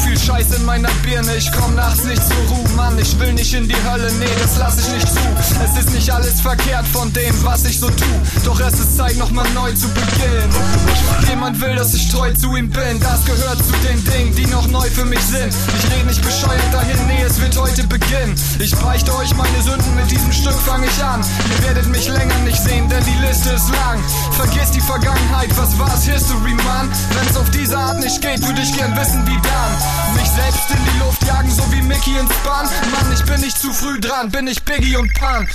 viel Scheiß in meiner Birne, ich komm nachts nicht zur Ruhe. Mann, ich will nicht in die Hölle, nee, das lass ich nicht zu. Es ist nicht alles verkehrt von dem, was ich so tu. Doch es ist Zeit, nochmal neu zu beginnen. Jemand will, dass ich treu zu ihm bin. Das gehört zu den Dingen, die noch neu für mich sind. Ich rede nicht bescheuert dahin, nee, es wird heute beginnen. Ich beichte euch meine Sünden, mit diesem Stück fange ich an. Ihr werdet mich länger nicht sehen, denn die Liste ist lang. Vergiss nicht geht, würde ich gern wissen, wie dann. Mich selbst in die Luft jagen, so wie Mickey ins Bahn. Mann, ich bin nicht zu früh dran, bin ich Biggie und Pan.